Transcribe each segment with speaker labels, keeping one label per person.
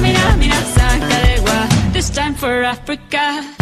Speaker 1: Mira, mira, mira, This time for Africa.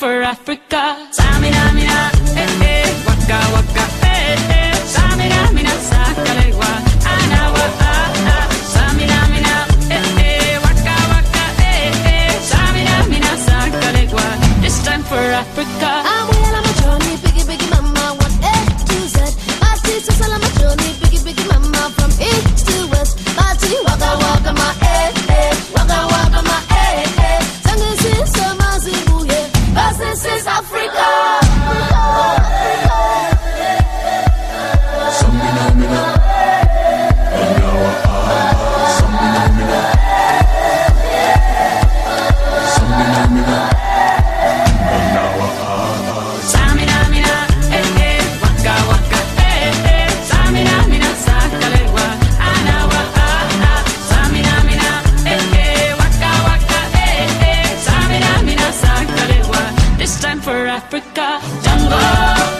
Speaker 1: for Africa. Africa. Django.